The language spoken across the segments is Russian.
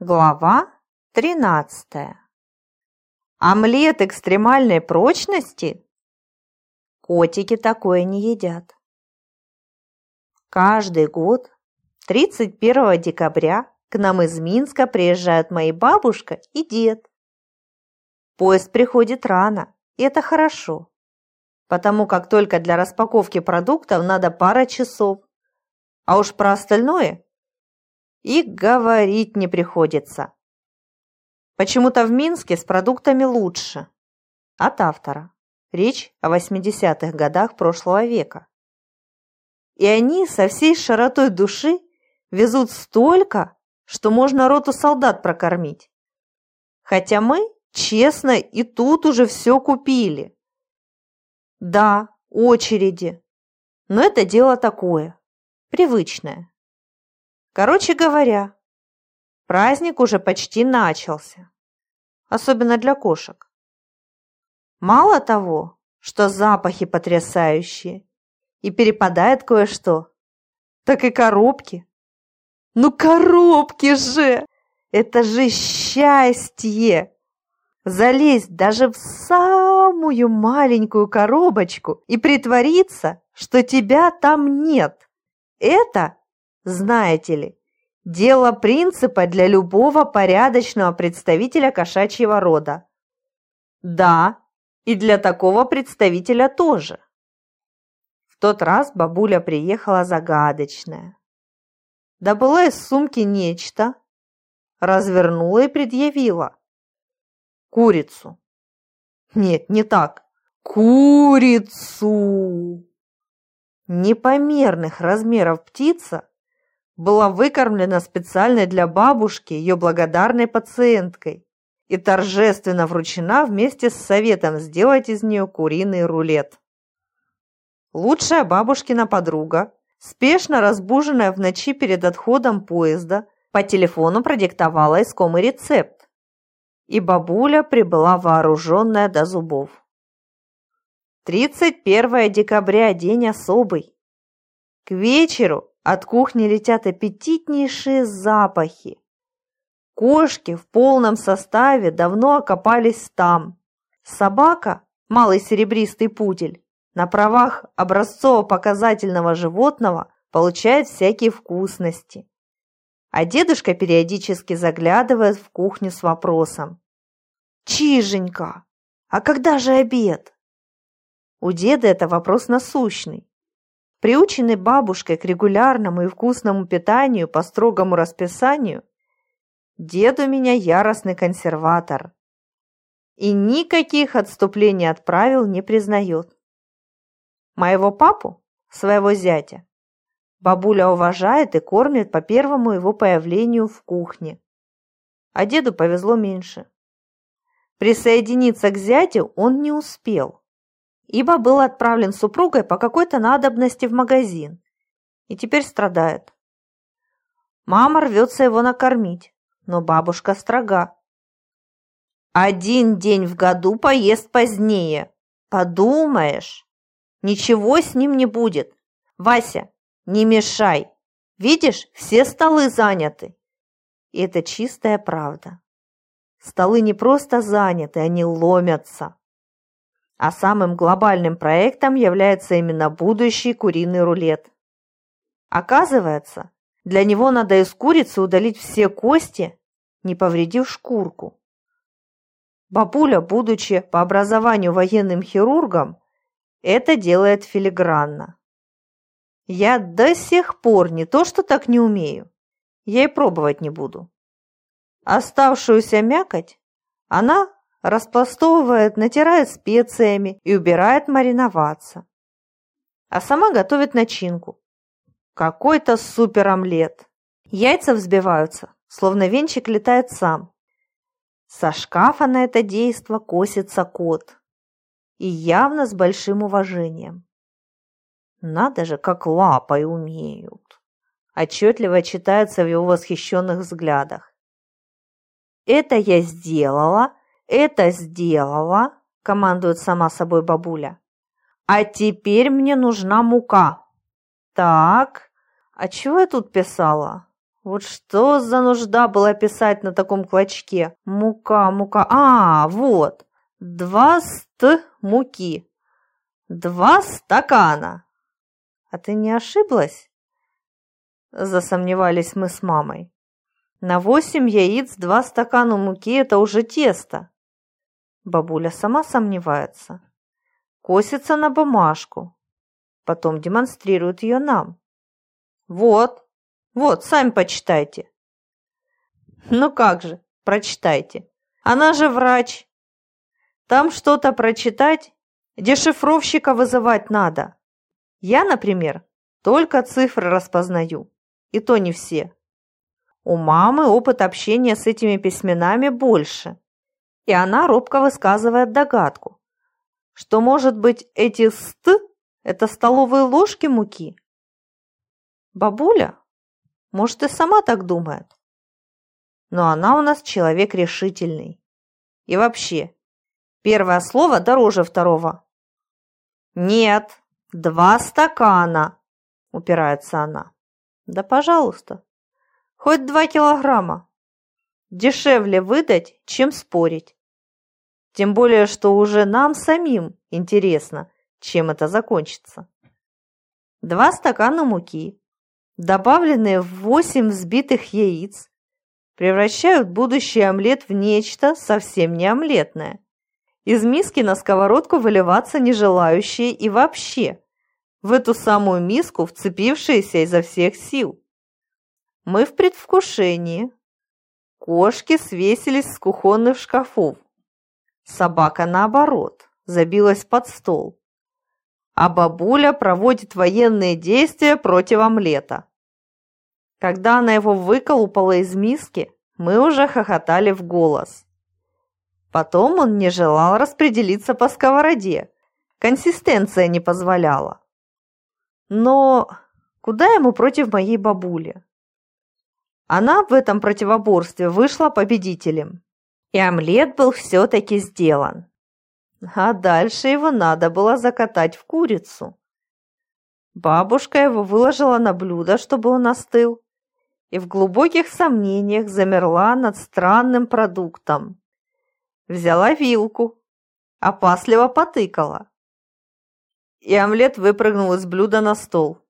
Глава 13. Омлет экстремальной прочности? Котики такое не едят. Каждый год 31 декабря к нам из Минска приезжают мои бабушка и дед. Поезд приходит рано, и это хорошо, потому как только для распаковки продуктов надо пара часов, а уж про остальное и говорить не приходится. Почему-то в Минске с продуктами лучше. От автора. Речь о 80-х годах прошлого века. И они со всей широтой души везут столько, что можно роту солдат прокормить. Хотя мы, честно, и тут уже все купили. Да, очереди. Но это дело такое, привычное. Короче говоря, праздник уже почти начался, особенно для кошек. Мало того, что запахи потрясающие, и перепадает кое-что, так и коробки. Ну коробки же! Это же счастье! Залезть даже в самую маленькую коробочку и притвориться, что тебя там нет. Это знаете ли, дело принципа для любого порядочного представителя кошачьего рода. Да, и для такого представителя тоже. В тот раз бабуля приехала загадочная. Добыла из сумки нечто, развернула и предъявила. Курицу. Нет, не так. Курицу! Непомерных размеров птица была выкормлена специально для бабушки ее благодарной пациенткой и торжественно вручена вместе с советом сделать из нее куриный рулет. Лучшая бабушкина подруга, спешно разбуженная в ночи перед отходом поезда, по телефону продиктовала искомый рецепт. И бабуля прибыла вооруженная до зубов. 31 декабря – день особый. К вечеру от кухни летят аппетитнейшие запахи. Кошки в полном составе давно окопались там. Собака, малый серебристый пудель, на правах образцово-показательного животного получает всякие вкусности. А дедушка периодически заглядывает в кухню с вопросом. «Чиженька, а когда же обед?» У деда это вопрос насущный. Приученный бабушкой к регулярному и вкусному питанию по строгому расписанию, дед у меня яростный консерватор и никаких отступлений от правил не признает. Моего папу, своего зятя, бабуля уважает и кормит по первому его появлению в кухне. А деду повезло меньше. Присоединиться к зятю он не успел ибо был отправлен супругой по какой-то надобности в магазин и теперь страдает. Мама рвется его накормить, но бабушка строга. Один день в году поест позднее. Подумаешь, ничего с ним не будет. Вася, не мешай. Видишь, все столы заняты. И это чистая правда. Столы не просто заняты, они ломятся. А самым глобальным проектом является именно будущий куриный рулет. Оказывается, для него надо из курицы удалить все кости, не повредив шкурку. Бабуля, будучи по образованию военным хирургом, это делает филигранно. Я до сих пор не то что так не умею, я и пробовать не буду. Оставшуюся мякоть она распластовывает, натирает специями и убирает мариноваться. А сама готовит начинку. Какой-то супер-омлет. Яйца взбиваются, словно венчик летает сам. Со шкафа на это действо косится кот. И явно с большим уважением. Надо же, как лапой умеют. Отчетливо читается в его восхищенных взглядах. Это я сделала, это сделала, командует сама собой бабуля. А теперь мне нужна мука. Так, а чего я тут писала? Вот что за нужда была писать на таком клочке? Мука, мука. А, вот. Два ст муки. Два стакана. А ты не ошиблась? Засомневались мы с мамой. На восемь яиц два стакана муки – это уже тесто. Бабуля сама сомневается. Косится на бумажку. Потом демонстрирует ее нам. Вот, вот, сами почитайте. Ну как же, прочитайте. Она же врач. Там что-то прочитать, дешифровщика вызывать надо. Я, например, только цифры распознаю, и то не все. У мамы опыт общения с этими письменами больше, и она робко высказывает догадку, что, может быть, эти «ст» – это столовые ложки муки. Бабуля, может, и сама так думает. Но она у нас человек решительный. И вообще, первое слово дороже второго. «Нет, два стакана», – упирается она. «Да, пожалуйста». Хоть два килограмма. Дешевле выдать, чем спорить. Тем более, что уже нам самим интересно, чем это закончится. Два стакана муки, добавленные в восемь взбитых яиц, превращают будущий омлет в нечто совсем не омлетное. Из миски на сковородку выливаться не желающие и вообще в эту самую миску вцепившиеся изо всех сил. Мы в предвкушении. Кошки свесились с кухонных шкафов. Собака, наоборот, забилась под стол. А бабуля проводит военные действия против омлета. Когда она его выколупала из миски, мы уже хохотали в голос. Потом он не желал распределиться по сковороде. Консистенция не позволяла. Но куда ему против моей бабули? Она в этом противоборстве вышла победителем. И омлет был все-таки сделан. А дальше его надо было закатать в курицу. Бабушка его выложила на блюдо, чтобы он остыл, и в глубоких сомнениях замерла над странным продуктом. Взяла вилку, опасливо потыкала. И омлет выпрыгнул из блюда на стол.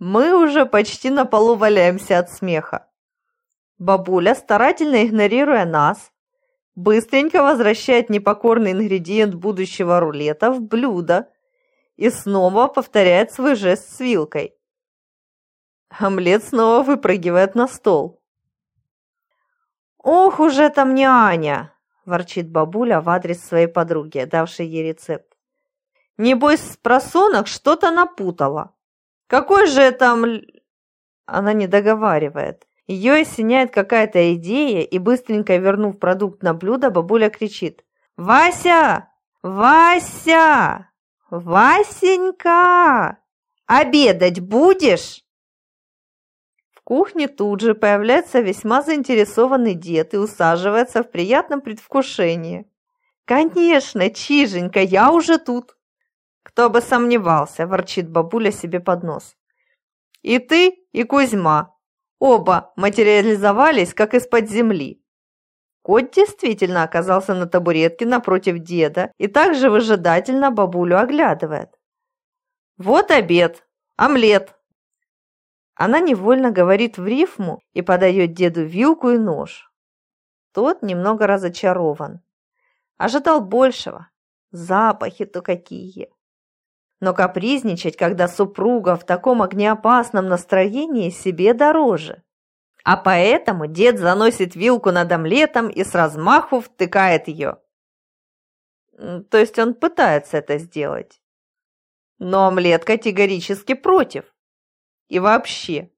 Мы уже почти на полу валяемся от смеха. Бабуля, старательно игнорируя нас, быстренько возвращает непокорный ингредиент будущего рулета в блюдо и снова повторяет свой жест с вилкой. Омлет снова выпрыгивает на стол. «Ох уж это мне Аня!» – ворчит бабуля в адрес своей подруги, давшей ей рецепт. «Небось, с просонок что-то напутала. Какой же это... Она не договаривает. Ее осеняет какая-то идея, и быстренько вернув продукт на блюдо, бабуля кричит. «Вася! Вася! Васенька! Обедать будешь?» В кухне тут же появляется весьма заинтересованный дед и усаживается в приятном предвкушении. «Конечно, Чиженька, я уже тут!» «Кто бы сомневался!» – ворчит бабуля себе под нос. «И ты, и Кузьма. Оба материализовались, как из-под земли». Кот действительно оказался на табуретке напротив деда и также выжидательно бабулю оглядывает. «Вот обед! Омлет!» Она невольно говорит в рифму и подает деду вилку и нож. Тот немного разочарован. Ожидал большего. Запахи-то какие! Но капризничать, когда супруга в таком огнеопасном настроении, себе дороже. А поэтому дед заносит вилку над омлетом и с размаху втыкает ее. То есть он пытается это сделать. Но омлет категорически против. И вообще,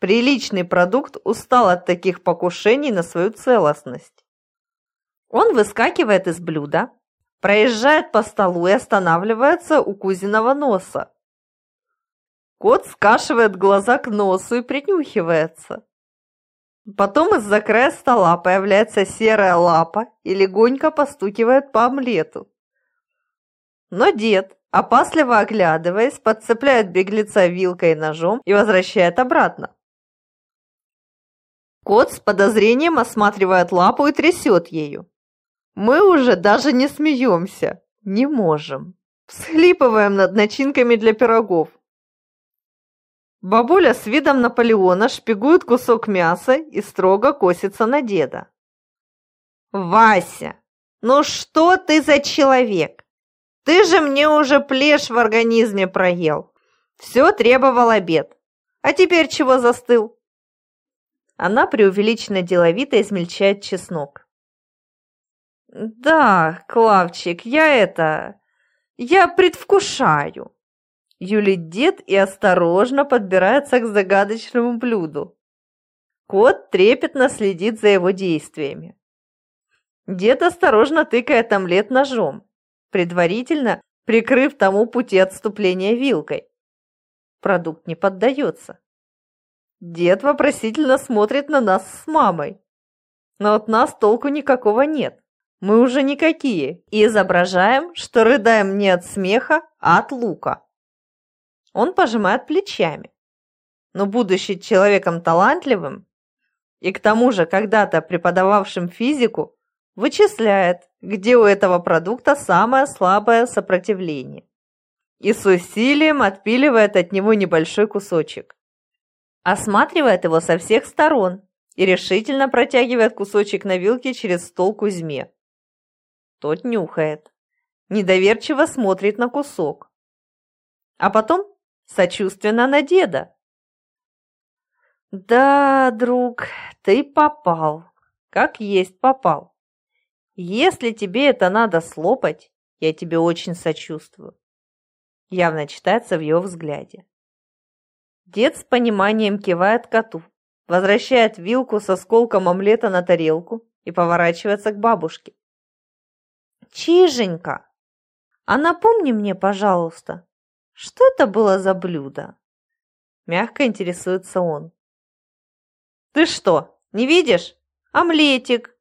приличный продукт устал от таких покушений на свою целостность. Он выскакивает из блюда, проезжает по столу и останавливается у кузиного носа. Кот скашивает глаза к носу и принюхивается. Потом из-за края стола появляется серая лапа и легонько постукивает по омлету. Но дед, опасливо оглядываясь, подцепляет беглеца вилкой и ножом и возвращает обратно. Кот с подозрением осматривает лапу и трясет ею. Мы уже даже не смеемся, не можем. Всхлипываем над начинками для пирогов. Бабуля с видом Наполеона шпигует кусок мяса и строго косится на деда. «Вася, ну что ты за человек? Ты же мне уже плешь в организме проел. Все требовал обед. А теперь чего застыл?» Она преувеличенно деловито измельчает чеснок. «Да, Клавчик, я это... Я предвкушаю юлит дед и осторожно подбирается к загадочному блюду. Кот трепетно следит за его действиями. Дед осторожно тыкает омлет ножом, предварительно прикрыв тому пути отступления вилкой. Продукт не поддается. Дед вопросительно смотрит на нас с мамой. Но от нас толку никакого нет. Мы уже никакие и изображаем, что рыдаем не от смеха, а от лука. Он пожимает плечами. Но будучи человеком талантливым и к тому же когда-то преподававшим физику, вычисляет, где у этого продукта самое слабое сопротивление и с усилием отпиливает от него небольшой кусочек. Осматривает его со всех сторон и решительно протягивает кусочек на вилке через стол Кузьме. Тот нюхает, недоверчиво смотрит на кусок, а потом сочувственно на деда. «Да, друг, ты попал, как есть попал. Если тебе это надо слопать, я тебе очень сочувствую». Явно читается в его взгляде. Дед с пониманием кивает коту, возвращает вилку со сколком омлета на тарелку и поворачивается к бабушке. «Чиженька, а напомни мне, пожалуйста, что это было за блюдо? Мягко интересуется он. Ты что, не видишь? Омлетик.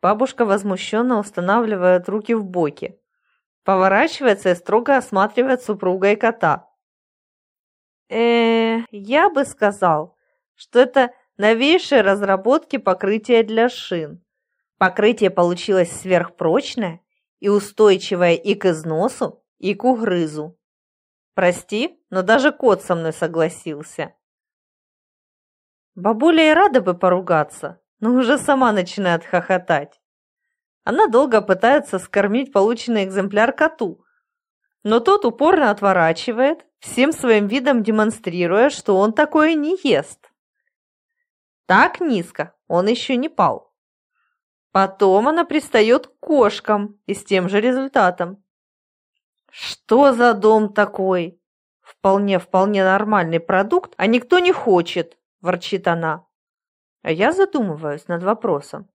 Бабушка возмущенно устанавливает руки в боки. Поворачивается и строго осматривает супруга и кота. э я бы сказал, что это новейшие разработки покрытия для шин. Покрытие получилось сверхпрочное и устойчивое и к износу, и к угрызу. Прости, но даже кот со мной согласился. Бабуля и рада бы поругаться, но уже сама начинает хохотать. Она долго пытается скормить полученный экземпляр коту, но тот упорно отворачивает, всем своим видом демонстрируя, что он такое не ест. Так низко он еще не пал. Потом она пристает к кошкам и с тем же результатом. Что за дом такой? Вполне-вполне нормальный продукт, а никто не хочет, ворчит она. А я задумываюсь над вопросом.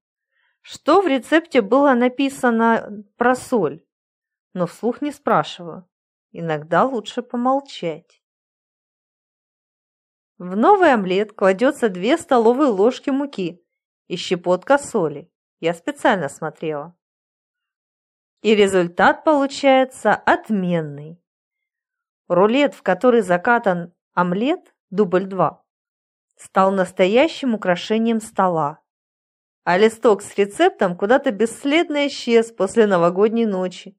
Что в рецепте было написано про соль? Но вслух не спрашиваю. Иногда лучше помолчать. В новый омлет кладется две столовые ложки муки и щепотка соли. Я специально смотрела и результат получается отменный. Рулет, в который закатан омлет, дубль 2, стал настоящим украшением стола, а листок с рецептом куда-то бесследно исчез после новогодней ночи.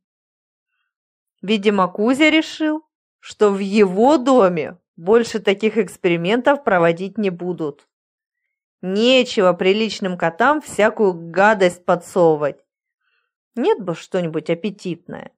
Видимо, Кузя решил, что в его доме больше таких экспериментов проводить не будут. Нечего приличным котам всякую гадость подсовывать. Нет бы что-нибудь аппетитное.